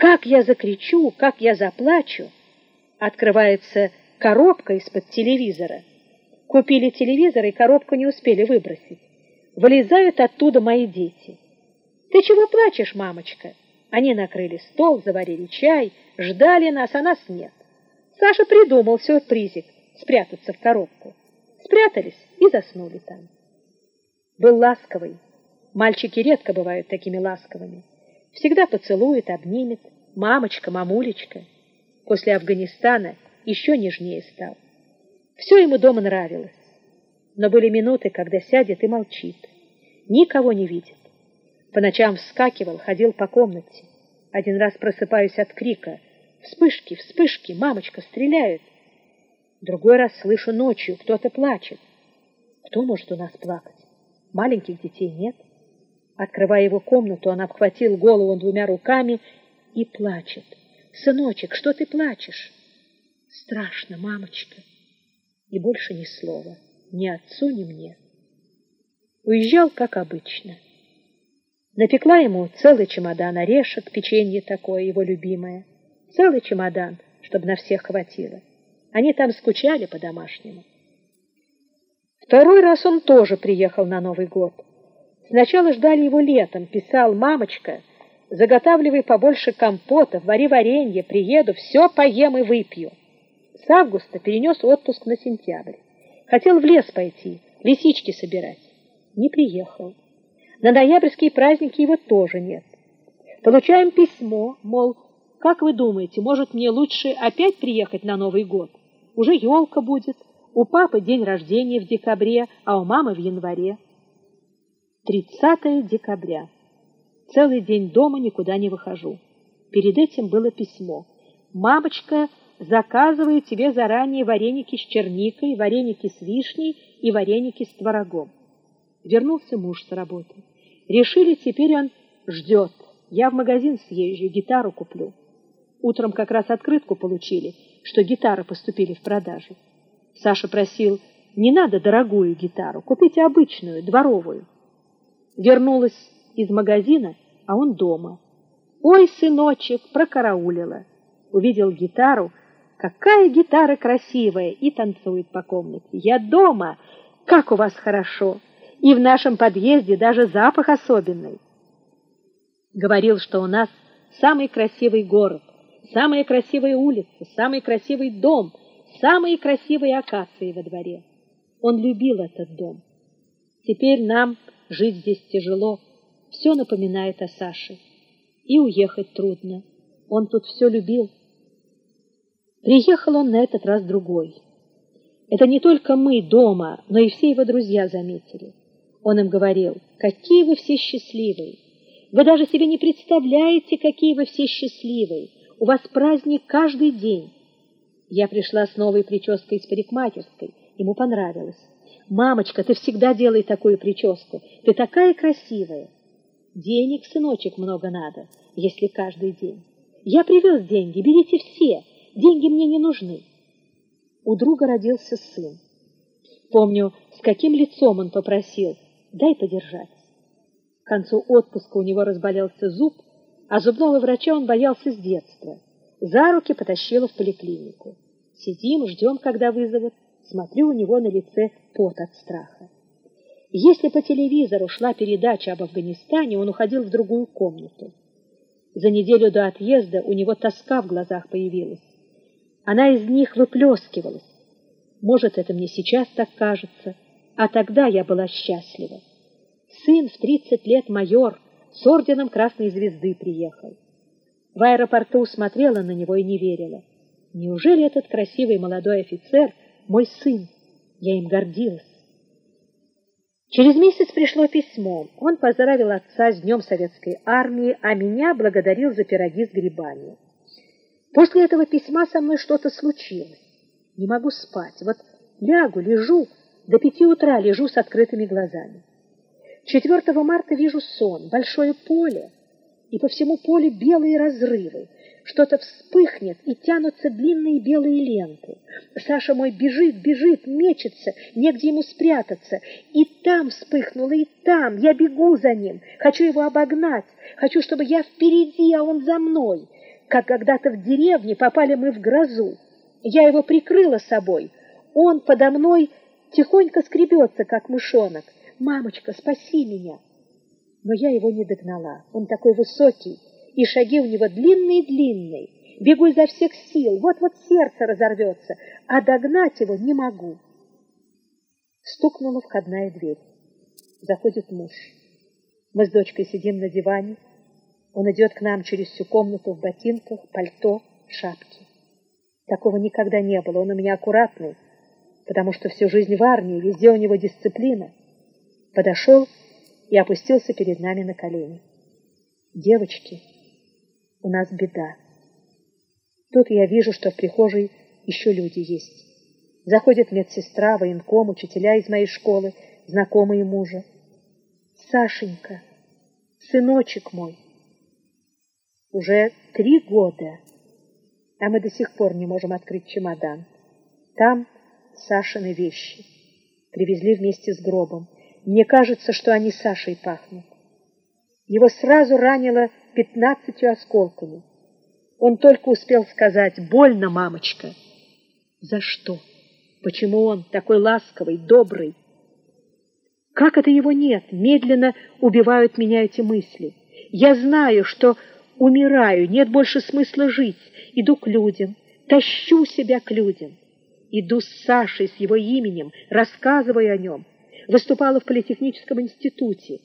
Как я закричу, как я заплачу. Открывается коробка из-под телевизора. Купили телевизор и коробку не успели выбросить. Вылезают оттуда мои дети. Ты чего плачешь, мамочка? Они накрыли стол, заварили чай, ждали нас, а нас нет. Саша придумал сюрпризик спрятаться в коробку. Спрятались и заснули там. Был ласковый. Мальчики редко бывают такими ласковыми. Всегда поцелует, обнимет. Мамочка, мамулечка. После Афганистана еще нежнее стал. Все ему дома нравилось. Но были минуты, когда сядет и молчит. Никого не видит. По ночам вскакивал, ходил по комнате. Один раз просыпаюсь от крика. Вспышки, вспышки, мамочка, стреляют. Другой раз слышу ночью, кто-то плачет. Кто может у нас плакать? Маленьких детей нет. Открывая его комнату, он обхватил голову двумя руками и плачет. «Сыночек, что ты плачешь?» «Страшно, мамочка». И больше ни слова, ни отцу, ни мне. Уезжал, как обычно. Напекла ему целый чемодан орешек, печенье такое, его любимое. Целый чемодан, чтобы на всех хватило. Они там скучали по-домашнему. Второй раз он тоже приехал на Новый год. Сначала ждали его летом, писал «Мамочка, заготавливай побольше компотов, вари варенье, приеду, все поем и выпью». С августа перенес отпуск на сентябрь. Хотел в лес пойти, лисички собирать. Не приехал. На ноябрьские праздники его тоже нет. Получаем письмо, мол, как вы думаете, может мне лучше опять приехать на Новый год? Уже елка будет. У папы день рождения в декабре, а у мамы в январе. 30 декабря. Целый день дома никуда не выхожу. Перед этим было письмо. «Мамочка, заказываю тебе заранее вареники с черникой, вареники с вишней и вареники с творогом». Вернулся муж с работы. Решили, теперь он ждет. Я в магазин съезжу, гитару куплю. Утром как раз открытку получили, что гитары поступили в продажу. Саша просил, не надо дорогую гитару, купите обычную, дворовую. Вернулась из магазина, а он дома. Ой, сыночек, прокараулила. Увидел гитару, какая гитара красивая, и танцует по комнате. Я дома, как у вас хорошо, и в нашем подъезде даже запах особенный. Говорил, что у нас самый красивый город, самая красивая улица, самый красивый дом, самые красивые акации во дворе. Он любил этот дом. Теперь нам жить здесь тяжело, все напоминает о Саше. И уехать трудно. Он тут все любил. Приехал он на этот раз другой. Это не только мы дома, но и все его друзья заметили. Он им говорил, какие вы все счастливые. Вы даже себе не представляете, какие вы все счастливые. У вас праздник каждый день. Я пришла с новой прической из парикмахерской. Ему понравилось. «Мамочка, ты всегда делай такую прическу. Ты такая красивая». «Денег, сыночек, много надо, если каждый день. Я привез деньги, берите все. Деньги мне не нужны». У друга родился сын. Помню, с каким лицом он попросил «дай подержать». К концу отпуска у него разболелся зуб, а зубного врача он боялся с детства. За руки потащила в поликлинику. Сидим, ждем, когда вызовут. Смотрю, у него на лице пот от страха. Если по телевизору шла передача об Афганистане, он уходил в другую комнату. За неделю до отъезда у него тоска в глазах появилась. Она из них выплескивалась. Может, это мне сейчас так кажется, а тогда я была счастлива. Сын в тридцать лет майор, с орденом Красной Звезды приехал. В аэропорту смотрела на него и не верила. Неужели этот красивый молодой офицер мой сын? Я им гордилась. Через месяц пришло письмо. Он поздравил отца с Днем Советской Армии, а меня благодарил за пироги с грибами. После этого письма со мной что-то случилось. Не могу спать. Вот лягу, лежу, до пяти утра лежу с открытыми глазами. 4 марта вижу сон, большое поле, и по всему полю белые разрывы. Что-то вспыхнет, и тянутся длинные белые ленты. Саша мой бежит, бежит, мечется, негде ему спрятаться. И там вспыхнуло, и там. Я бегу за ним, хочу его обогнать, хочу, чтобы я впереди, а он за мной. Как когда-то в деревне попали мы в грозу. Я его прикрыла собой. Он подо мной тихонько скребется, как мышонок. «Мамочка, спаси меня!» Но я его не догнала. Он такой высокий, и шаги у него длинные-длинные. Бегу изо всех сил, вот-вот сердце разорвется, а догнать его не могу. Стукнула входная дверь. Заходит муж. Мы с дочкой сидим на диване. Он идет к нам через всю комнату в ботинках, пальто, шапке. Такого никогда не было. Он у меня аккуратный, потому что всю жизнь в армии, везде у него дисциплина подошел и опустился перед нами на колени. «Девочки, у нас беда». Тут я вижу, что в прихожей еще люди есть. Заходит медсестра, военком, учителя из моей школы, знакомые мужа. Сашенька, сыночек мой, уже три года, а мы до сих пор не можем открыть чемодан. Там Сашины вещи. Привезли вместе с гробом. Мне кажется, что они Сашей пахнут. Его сразу ранило пятнадцатью осколками. Он только успел сказать «Больно, мамочка». За что? Почему он такой ласковый, добрый? Как это его нет? Медленно убивают меня эти мысли. Я знаю, что умираю, нет больше смысла жить. Иду к людям, тащу себя к людям. Иду с Сашей, с его именем, рассказываю о нем. Выступала в политехническом институте.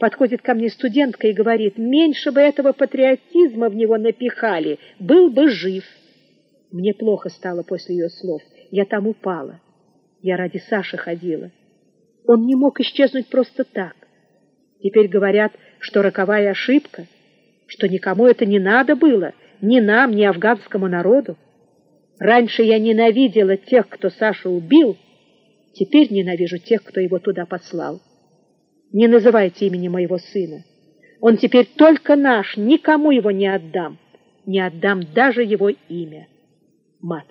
Подходит ко мне студентка и говорит, меньше бы этого патриотизма в него напихали, был бы жив. Мне плохо стало после ее слов. Я там упала. Я ради Саши ходила. Он не мог исчезнуть просто так. Теперь говорят, что роковая ошибка, что никому это не надо было, ни нам, ни афганскому народу. Раньше я ненавидела тех, кто Сашу убил, теперь ненавижу тех, кто его туда послал. Не называйте имени моего сына. Он теперь только наш, никому его не отдам. Не отдам даже его имя. Мац.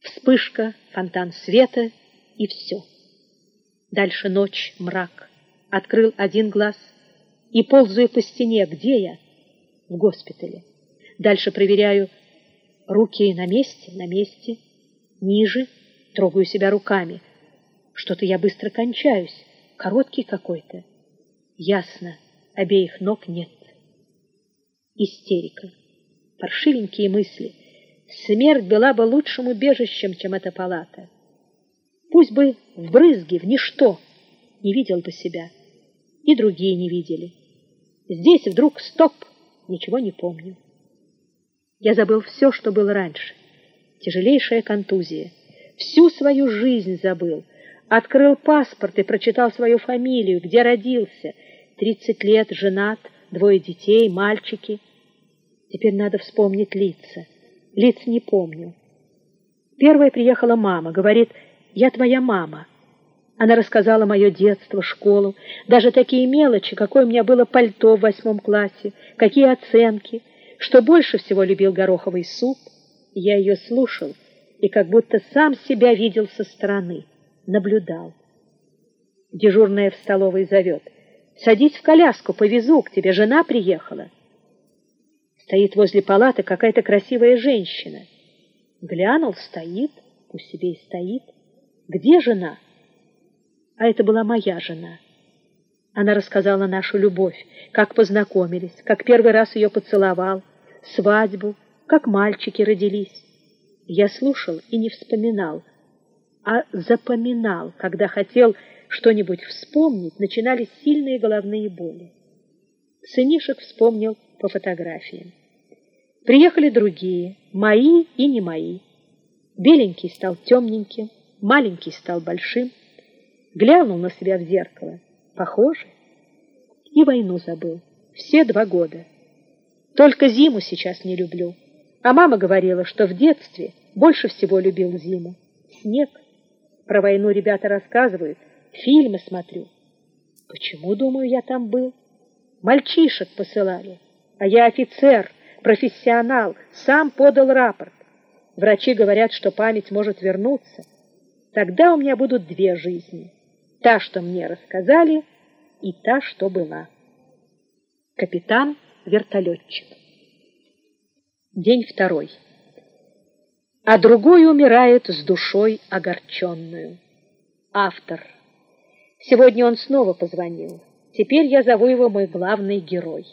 Вспышка, фонтан света и все. Дальше ночь, мрак. Открыл один глаз и ползаю по стене. Где я? В госпитале. Дальше проверяю. Руки на месте, на месте. Ниже. Трогаю себя руками. Что-то я быстро кончаюсь. Короткий какой-то. Ясно. Обеих ног нет. Истерика. Паршивенькие мысли. Смерть была бы лучшим убежищем, чем эта палата. Пусть бы в брызги, в ничто, не видел бы себя. И другие не видели. Здесь вдруг стоп, ничего не помню. Я забыл все, что было раньше. Тяжелейшая контузия. Всю свою жизнь забыл — Открыл паспорт и прочитал свою фамилию, где родился. Тридцать лет, женат, двое детей, мальчики. Теперь надо вспомнить лица. Лиц не помню. Первая приехала мама, говорит, я твоя мама. Она рассказала мое детство, школу, даже такие мелочи, какое у меня было пальто в восьмом классе, какие оценки, что больше всего любил гороховый суп. Я ее слушал и как будто сам себя видел со стороны наблюдал. Дежурная в столовой зовет. «Садись в коляску, повезу, к тебе жена приехала». Стоит возле палаты какая-то красивая женщина. Глянул, стоит, пусть себе и стоит. Где жена? А это была моя жена. Она рассказала нашу любовь, как познакомились, как первый раз ее поцеловал, свадьбу, как мальчики родились. Я слушал и не вспоминал, а запоминал, когда хотел что-нибудь вспомнить, начинались сильные головные боли. Сынишек вспомнил по фотографиям. Приехали другие, мои и не мои. Беленький стал темненьким, маленький стал большим. Глянул на себя в зеркало. Похоже. И войну забыл. Все два года. Только зиму сейчас не люблю. А мама говорила, что в детстве больше всего любил зиму. Снег. Про войну ребята рассказывают, фильмы смотрю. Почему, думаю, я там был? Мальчишек посылали, а я офицер, профессионал, сам подал рапорт. Врачи говорят, что память может вернуться. Тогда у меня будут две жизни. Та, что мне рассказали, и та, что была. Капитан-вертолетчик. День второй а другой умирает с душой огорченную. Автор. Сегодня он снова позвонил. Теперь я зову его мой главный герой.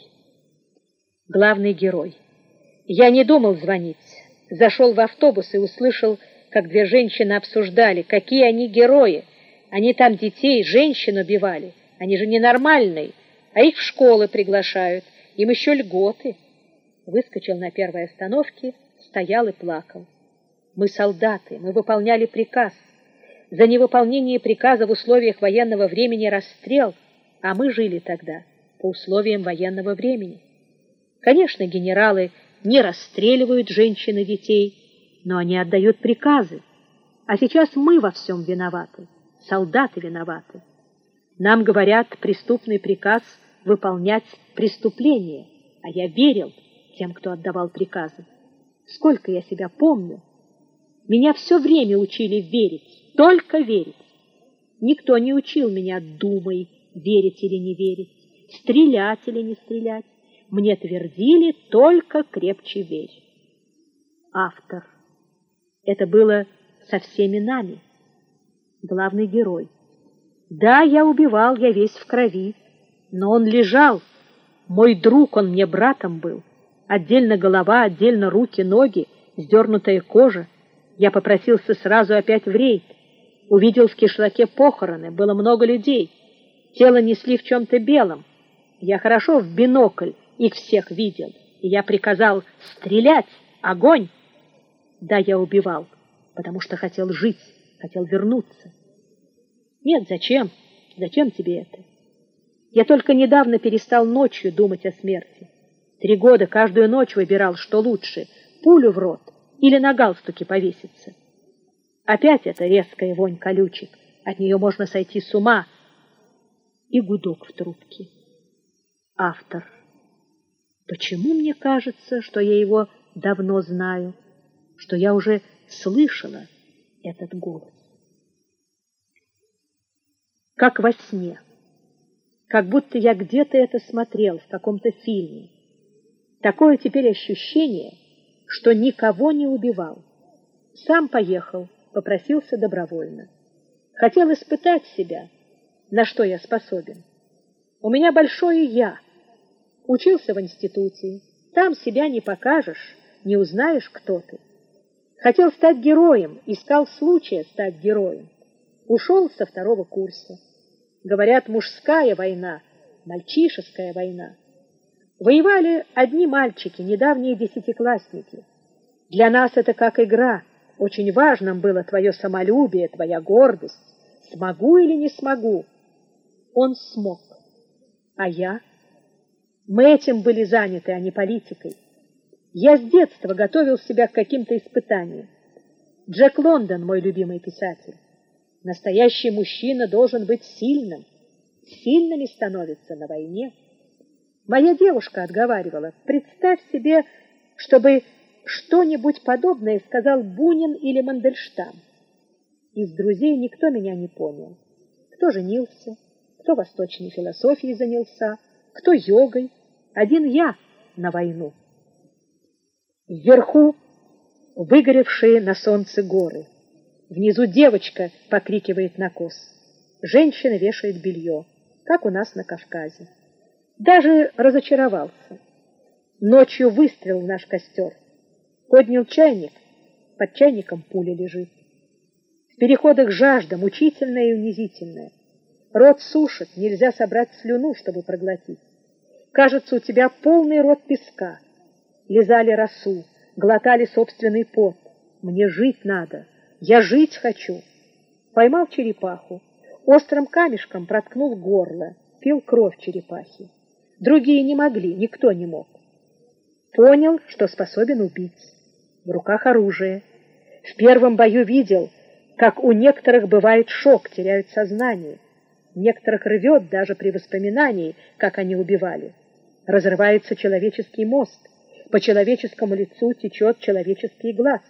Главный герой. Я не думал звонить. Зашел в автобус и услышал, как две женщины обсуждали, какие они герои. Они там детей, женщин убивали. Они же ненормальные, а их в школы приглашают. Им еще льготы. Выскочил на первой остановке, стоял и плакал. Мы солдаты, мы выполняли приказ. За невыполнение приказа в условиях военного времени расстрел, а мы жили тогда по условиям военного времени. Конечно, генералы не расстреливают женщин и детей, но они отдают приказы. А сейчас мы во всем виноваты, солдаты виноваты. Нам говорят преступный приказ выполнять преступление, а я верил тем, кто отдавал приказы. Сколько я себя помню, меня все время учили верить, только верить. Никто не учил меня думай, верить или не верить, стрелять или не стрелять. Мне твердили только крепче верь. Автор. Это было со всеми нами. Главный герой. Да, я убивал, я весь в крови, но он лежал. Мой друг, он мне братом был. Отдельно голова, отдельно руки, ноги, сдернутая кожа. Я попросился сразу опять в рейд. Увидел в кишлаке похороны, было много людей. Тело несли в чем-то белом. Я хорошо в бинокль их всех видел, и я приказал стрелять, огонь. Да, я убивал, потому что хотел жить, хотел вернуться. Нет, зачем? Зачем тебе это? Я только недавно перестал ночью думать о смерти. Три года каждую ночь выбирал, что лучше — пулю в рот или на галстуке повеситься. Опять эта резкая вонь колючек, от нее можно сойти с ума. И гудок в трубке. Автор. Почему мне кажется, что я его давно знаю, что я уже слышала этот голос? Как во сне, как будто я где-то это смотрел в каком-то фильме. Такое теперь ощущение, что никого не убивал. Сам поехал, попросился добровольно. Хотел испытать себя, на что я способен. У меня большое «я», Учился в институте. Там себя не покажешь, не узнаешь, кто ты. Хотел стать героем, искал случая стать героем. Ушел со второго курса. Говорят, мужская война, мальчишеская война. Воевали одни мальчики, недавние десятиклассники. Для нас это как игра. Очень важным было твое самолюбие, твоя гордость. Смогу или не смогу? Он смог. А я... Мы этим были заняты, а не политикой. Я с детства готовил себя к каким-то испытаниям. Джек Лондон, мой любимый писатель. Настоящий мужчина должен быть сильным. Сильными становится на войне. Моя девушка отговаривала, представь себе, чтобы что-нибудь подобное сказал Бунин или Мандельштам. Из друзей никто меня не понял. Кто женился, кто восточной философией занялся, кто йогой, один я на войну. Вверху выгоревшие на солнце горы. Внизу девочка покрикивает на коз. Женщина вешает белье, как у нас на Кавказе. Даже разочаровался. Ночью выстрел наш костер. Поднял чайник, под чайником пуля лежит. В переходах жажда, мучительная и унизительная. Рот сушит, нельзя собрать слюну, чтобы проглотить. Кажется, у тебя полный рот песка. Лизали росу, глотали собственный пот. Мне жить надо, я жить хочу. Поймал черепаху, острым камешком проткнул горло, пил кровь черепахи. Другие не могли, никто не мог. Понял, что способен убить. В руках оружие. В первом бою видел, как у некоторых бывает шок, теряют сознание. Некоторых рвет даже при воспоминании, как они убивали разрывается человеческий мост, по человеческому лицу течет человеческий глаз.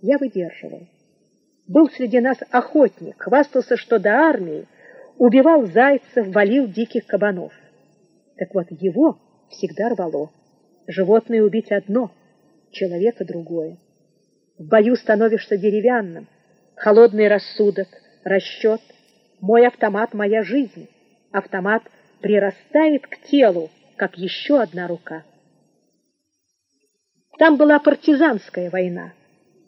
Я выдерживал. Был среди нас охотник, хвастался, что до армии убивал зайцев, валил диких кабанов. Так вот, его всегда рвало. Животное убить одно, человека другое. В бою становишься деревянным, холодный рассудок, расчет. Мой автомат — моя жизнь. Автомат прирастает к телу, как еще одна рука. Там была партизанская война.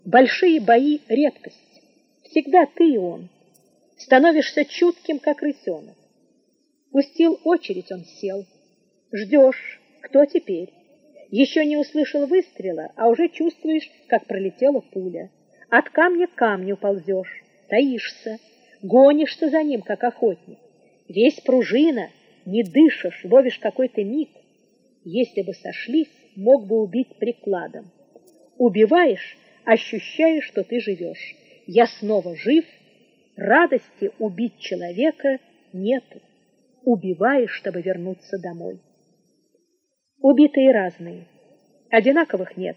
Большие бои — редкость. Всегда ты и он. Становишься чутким, как рысенок. Пустил очередь, он сел. Ждешь, кто теперь? Еще не услышал выстрела, а уже чувствуешь, как пролетела пуля. От камня к камню ползешь, таишься, гонишься за ним, как охотник. Весь пружина — не дышишь, ловишь какой-то миг. если бы сошлись, мог бы убить прикладом. Убиваешь, ощущаешь, что ты живешь. Я снова жив, радости убить человека нету. Убиваешь, чтобы вернуться домой. Убитые разные, одинаковых нет,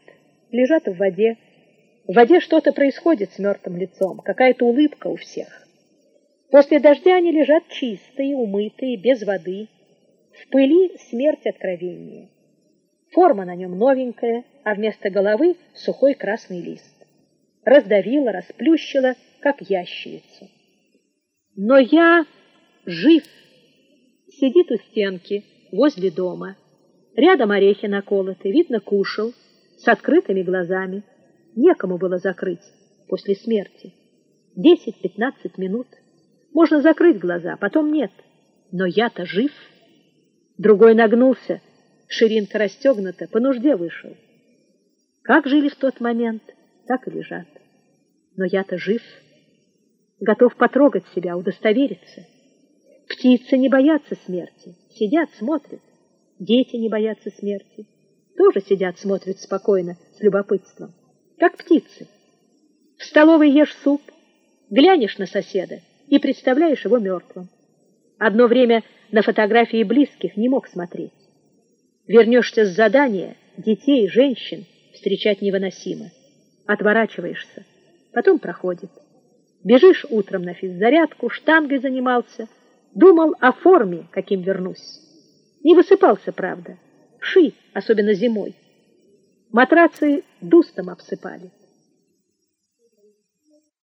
лежат в воде. В воде что-то происходит с мертвым лицом, какая-то улыбка у всех. После дождя они лежат чистые, умытые, без воды. В пыли смерть откровения. Форма на нем новенькая, а вместо головы сухой красный лист. Раздавила, расплющила, как ящерицу. Но я жив. Сидит у стенки, возле дома. Рядом орехи наколоты, видно, кушал, с открытыми глазами. Некому было закрыть после смерти. Десять-пятнадцать минут. Можно закрыть глаза, потом нет. Но я-то жив. Другой нагнулся, ширинка расстегнута, по нужде вышел. Как жили в тот момент, так и лежат. Но я-то жив, готов потрогать себя, удостовериться. Птицы не боятся смерти, сидят, смотрят. Дети не боятся смерти, тоже сидят, смотрят спокойно, с любопытством, как птицы. В столовой ешь суп, глянешь на соседа и представляешь его мертвым. Одно время на фотографии близких не мог смотреть. Вернешься с задания, детей, женщин встречать невыносимо. Отворачиваешься, потом проходит. Бежишь утром на физзарядку, штангой занимался, думал о форме, каким вернусь. Не высыпался, правда. Ши, особенно зимой. Матрацы дустом обсыпали.